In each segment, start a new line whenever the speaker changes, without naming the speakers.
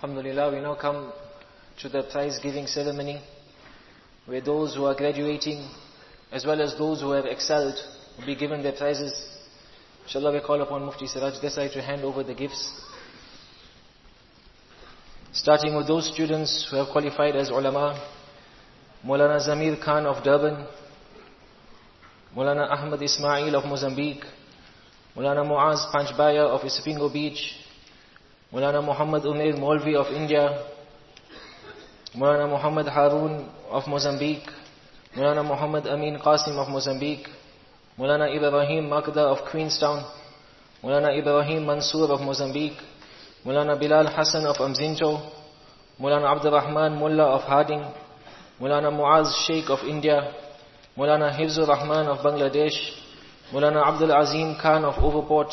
Alhamdulillah, we now come to the prize giving ceremony where those who are graduating as well as those who have excelled will be given their prizes. Inshallah, we call upon Mufti Siraj Desai to hand over the gifts. Starting with those students who have qualified as ulama, Mulana Zamir Khan of Durban, Mulana Ahmad Ismail of Mozambique, Mulana Muaz Panchbaya of Isipingo Beach, Mulana Muhammad Umair Molvi of India, Mulana Muhammad Harun of Mozambique, Mulana Muhammad Amin Qasim of Mozambique, Mulana Ibrahim Makda of Queenstown, Mulana Ibrahim Mansour of Mozambique, Mulana Bilal Hassan of Umzinto, Mulana Abdul Rahman Mullah of Harding, Mulana Muaz Sheikh of India, Mulana Hifzur Rahman of Bangladesh, Mulana Abdul Azim Khan of Overport,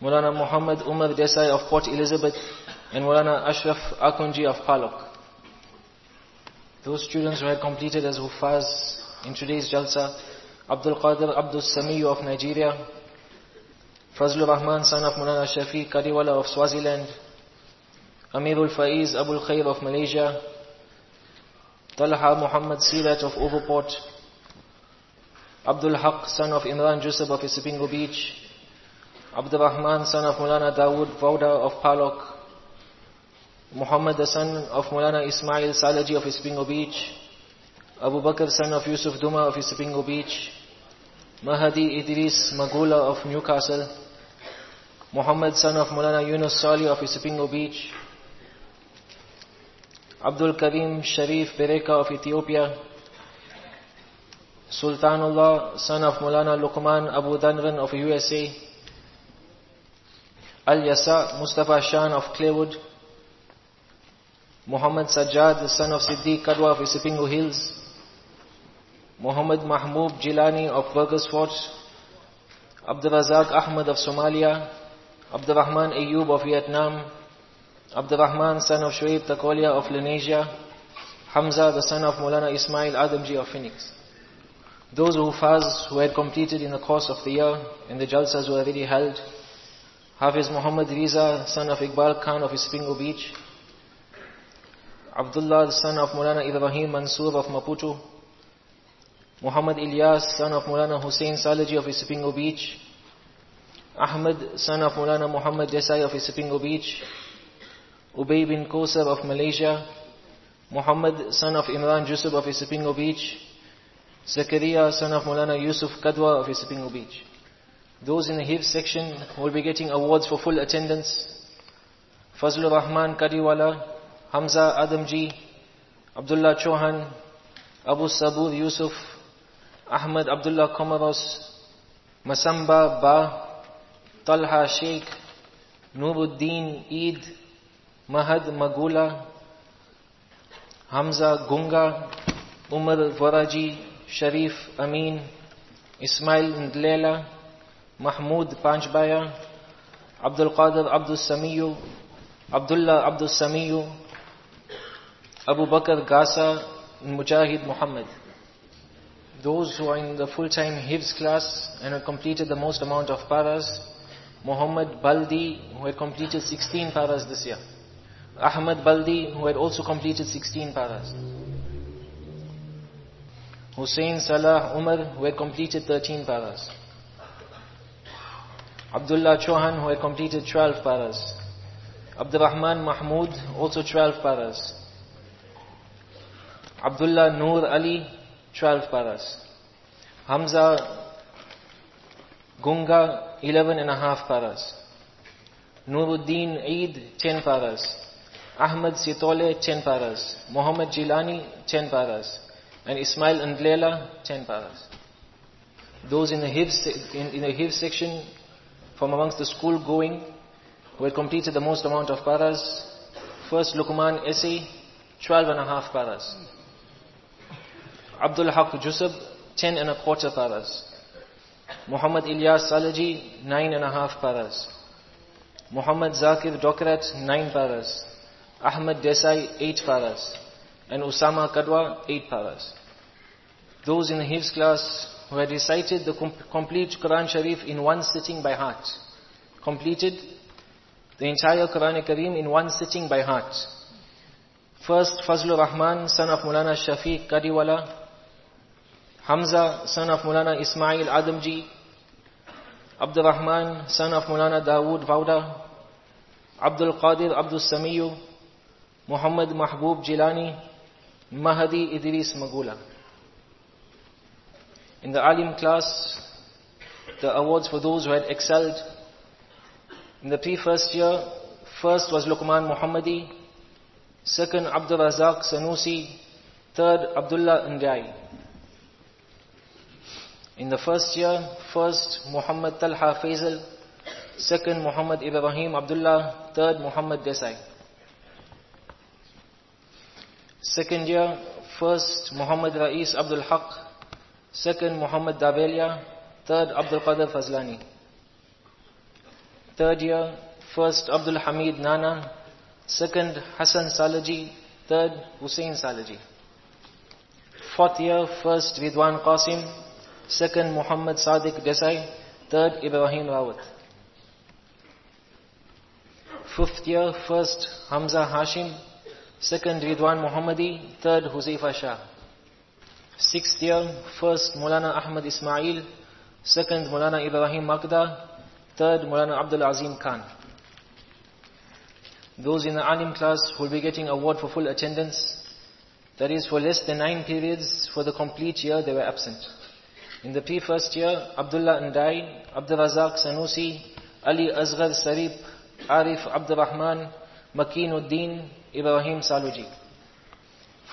Mulana Muhammad Umar Desai of Port Elizabeth, and Mulana Ashraf Akunji of Palok. Those students who had completed as Hufaz in today's Jalsa, Abdul Qadir Abdul Samiyu of Nigeria, Fazlur Rahman son of Mulana Shafi Kadiwala of Swaziland, Amirul Faiz Abul Khair of Malaysia, Talha Muhammad Sirat of Overport, Abdul Haq son of Imran Jusuf of Isipingo Beach, Abdul Rahman son of Mulana Dawood Vauda of Palok, Muhammad the son of Mulana Ismail Salaji of Isipingo Beach, Abu Bakr son of Yusuf Duma of Isipingo Beach, Mahadi Idris Magula of Newcastle, Muhammad son of Mulana Yunus Sali of Isipingo Beach, Abdul Karim Sharif Bereka of Ethiopia, Sultanullah son of Mulana Luqman Abu Danran of USA, Al Yasa Mustafa Shan of Claywood, Muhammad Sajjad, the son of Siddiq Kadwa of Isipingo Hills, Muhammad Mahbub Jilani of Burgersfort, Abdul Razak Ahmed of Somalia, Abdul Rahman Ayyub of Vietnam, Abdul Rahman son of Shuaib Takolia of Lenasia, Hamza the son of Mulana Ismail Adamji of Phoenix. Those who faz who had completed in the course of the year and the jalsas were already held, Hafiz Muhammad Riza son of Iqbal Khan of Isipingo Beach, Abdullah son of Mulana Ibrahim Mansour of Maputo, Muhammad Ilyas son of Mulana Hussein Salaji of Isipingo Beach, Ahmed, son of Mulana Muhammad Desai of Isipingo Beach, Ubay bin Kosar of Malaysia, Muhammad son of Imran Jusuf of Isipingo Beach, Zakaria son of Mulana Yusuf Kadwa of Isipingo Beach. Those in the Hifz section will be getting awards for full attendance. Fazlur Rahman Kadiwala, Hamza Adamji, Abdullah Chauhan, Abu Sabur Yusuf, Ahmad Abdullah Komaros, Masamba Ba, Talha Sheikh, Nuruddin Eid, Mahad Magula, Hamza Gunga, Umar Varaji, Sharif Amin, Ismail Ndlela, Mahmoud Panchbaya, Abdul Qadir Abdul Samiyu, Abdullah Abdul Samiyu, Abu Bakr Gasa, Mujahid Muhammad. Those who are in the full-time Hifz class and have completed the most amount of paras, Muhammad Baldi, who had completed 16 paras this year. Ahmad Baldi, who had also completed 16 paras. Hussein Salah Umar, who had completed 13 paras. Abdullah Chauhan, who had completed 12 paras. Abdurrahman Mahmood, also 12 paras. Abdullah Noor Ali, 12 paras. Hamza Gunga, 11 and a half paras. Nuruddin Eid, 10 paras. Ahmad Sitole, 10 paras. Muhammad Jilani, 10 paras. And Ismail Ndlela, 10 paras. Those in the Hifz, in, in the Hifz section, from amongst the school going, who had completed the most amount of paras. First Luqman Essa, 12 and a half paras. Abdul Haq Jusub, 10 and a quarter paras. Muhammad Ilyas Salaji, 9 and a half paras. Muhammad Zakir Dokrat, 9 paras. Ahmad Desai, 8 paras. And Usama Kadwa, 8 paras. Those in the Hifz class who had recited the complete Quran Sharif in one sitting by heart, completed the entire Quran Kareem in one sitting by heart. First, Fazlur Rahman, son of Mulana Shafiq Kadiwala. Hamza, son of Mulana Ismail Adamji. Abdul Rahman, son of Mulana Dawood Vauda. Abdul Qadir Abdul Samiyu. Muhammad Mahbub Jilani. Mahdi Idris Magula. In the Alim class, the awards for those who had excelled. In the pre-first year, first was Luqman Muhammadi, second Abdul Razak Sanusi, third Abdullah Ndai. In the first year, first Muhammad Talha Faisal, second Muhammad Ibrahim Abdullah, third Muhammad Desai. Second year, first Muhammad Rais Abdul Haq, second Muhammad Dabelia, third Abdul Qadir Fazlani. Third year, first Abdul Hamid Nana, second Hassan Salaji, third Hussein Salaji. Fourth year, first Ridwan Qasim, second Muhammad Sadiq Desai, third Ibrahim Rawat. Fifth year, first Hamza Hashim, second Ridwan Muhammadi, third Huzaifa Shah. Sixth year, first Mulana Ahmad Ismail, second Mulana Ibrahim Makda, third Mulana Abdul Azim Khan. Those in the Alim class will be getting award for full attendance, that is for less than nine periods for the complete year they were absent. In the pre-first year, Abdullah Ndai, Abdul Razak Sanusi, Ali Asghar Sarip, Arif Abdul Rahman, Makinuddin, Ibrahim Saluji.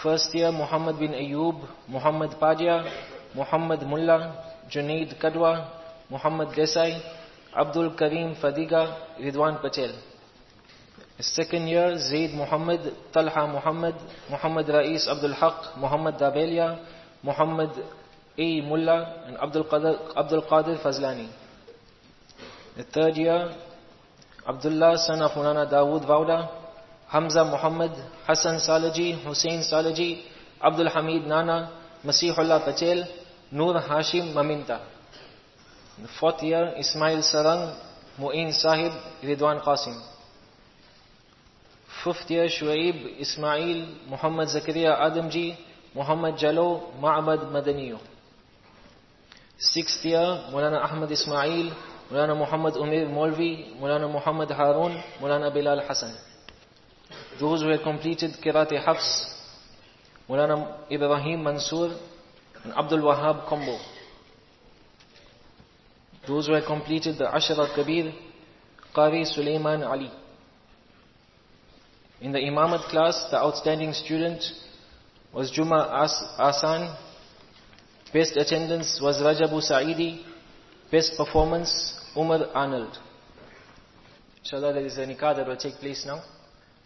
First year, Muhammad bin Ayub, Muhammad Padia, Muhammad Mullah, Junaid Kadwa, Muhammad Desai, Abdul Karim Fadiga, Ridwan Patel. Second year, Zaid Muhammad, Talha Muhammad, Muhammad Rais Abdul Haq, Muhammad Dabelia, Muhammad A. Mullah, and Abdul Qadir, Abdul Qadir Fazlani. The third year, Abdullah, son of Mulana Dawood Vauda, Hamza Muhammad, Hassan Salaji, Hussein Salaji, Abdul Hamid Nana, Masihullah Patel, Nur Hashim Maminta. The fourth year, Ismail Sarang, Mu'in Sahib, Ridwan Qasim. Fifth year, Shuaib, Ismail, Muhammad Zakaria Adamji, Muhammad Jalo, Ma'bad Madaniyo. Sixth year, Mulana Ahmad Ismail, Mulana Muhammad Umir Molvi, Mulana Muhammad Harun, Mulana Bilal Hassan. Those who had completed Kirati Hafs, Mulana Ibrahim Mansoor, and Abdul Wahab Kombo. Those who had completed the Ashara Kabir, Qari Sulaiman Ali. In the Imamat class, the outstanding student was Juma As Asan. Best attendance was Rajabu Saidi. Best performance, Umar Arnold. Inshallah, there is a nikah that will take place now.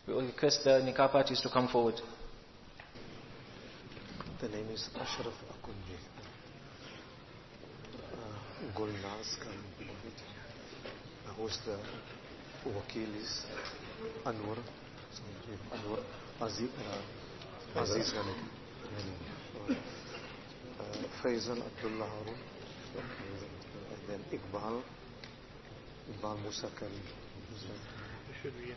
We will request the nikah parties to come forward.
The name is Ashraf Akunji. Uh, Gulnaz Khan. Uh, who's the wakil is Anwar. Anwar Aziz, uh, Aziz Ghanem. Uh, Faisal Abdullah Harun. And then Iqbal. Iqbal Musa Karim. Should be.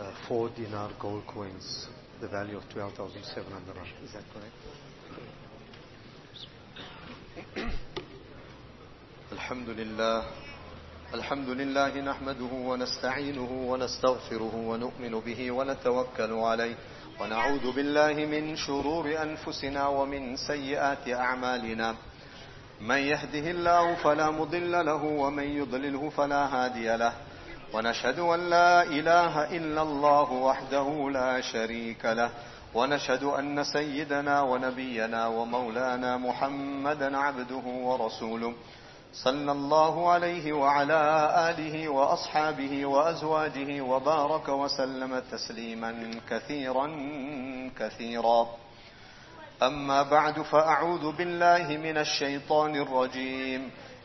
Uh, four dinar gold coins, the value of 12,700 rand. Is that correct?
الحمد لله الحمد لله نحمده ونستعينه ونستغفره ونؤمن به ونتوكل عليه ونعوذ بالله من شرور أنفسنا ومن سيئات أعمالنا من يهده الله فلا مضل له ومن يضلله فلا هادي له ونشهد أن لا إله إلا الله وحده لا شريك له ونشهد أن سيدنا ونبينا ومولانا محمدا عبده ورسوله صلى الله عليه وعلى آله وأصحابه وأزواجه وبارك وسلم تسليما كثيرا كثيرا. أما بعد فأعوذ بالله من الشيطان الرجيم.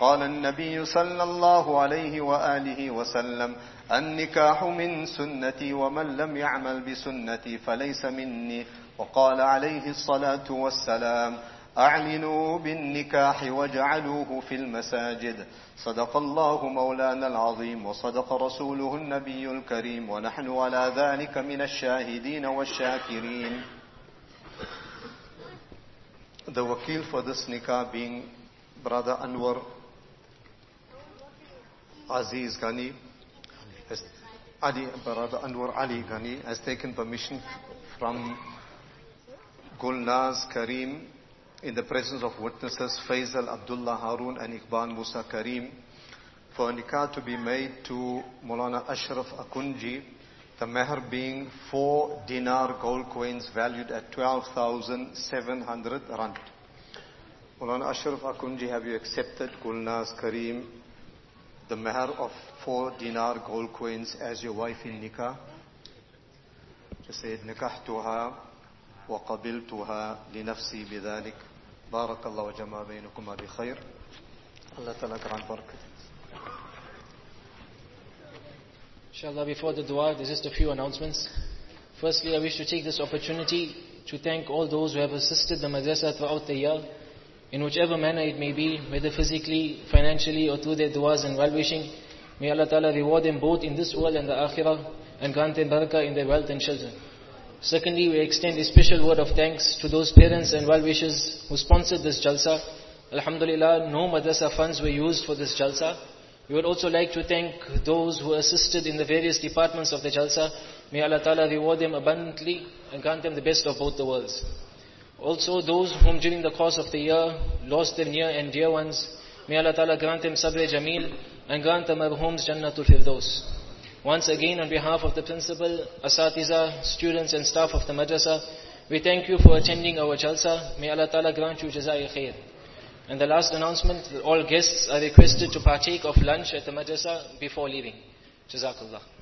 قال النبي صلى الله عليه وآله وسلم النكاح من سنتي ومن لم يعمل بسنتي فليس مني. وقال عليه الصلاة والسلام أعلنوا بالنكاح واجعلوه في المساجد. صدق الله مولانا العظيم وصدق رسوله النبي الكريم ونحن على ذلك من الشاهدين والشاكرين. The wakil for this nikah being Brother Anwar Aziz Ghani, has, Ali, Brother Anwar Ali Ghani has taken permission from Gulnaz Karim in the presence of witnesses Faisal Abdullah Harun and Iqbal Musa Karim for a nikah to be made to Mulana Ashraf Akunji, the meher being four dinar gold coins valued at 12,700 rand. Mulana Ashraf Akunji, have you accepted Gulnaz Karim, the meher of four dinar gold coins as your wife in nikah? She said, نكحتها وقبلتها لنفسي بذلك بارك الله وجمع بينكما بخير Allah Ta'ala grant barakat.
Inshallah, before the dua, there's just a few announcements. Firstly, I wish to take this opportunity to thank all those who have assisted the madrasa throughout the year, in whichever manner it may be, whether physically, financially, or through their duas and well-wishing. May Allah Ta'ala reward them both in this world and the akhirah, and grant them barakah in their wealth and children. Secondly, we extend a special word of thanks to those parents and well-wishers who sponsored this jalsa. Alhamdulillah, no madrasa funds were used for this jalsa. We would also like to thank those who assisted in the various departments of the jalsa. May Allah Ta'ala reward them abundantly and grant them the best of both the worlds. Also those whom during the course of the year lost their near and dear ones, may Allah Ta'ala grant them sabr jameel and grant the marhums jannatul firdaus. Once again on behalf of the principal, asatiza, students and staff of the madrasa, we thank you for attending our jalsa. May Allah Ta'ala grant you jazai khair. And the last announcement, all guests are requested to partake of lunch at the madrasa before leaving. Jazakallah.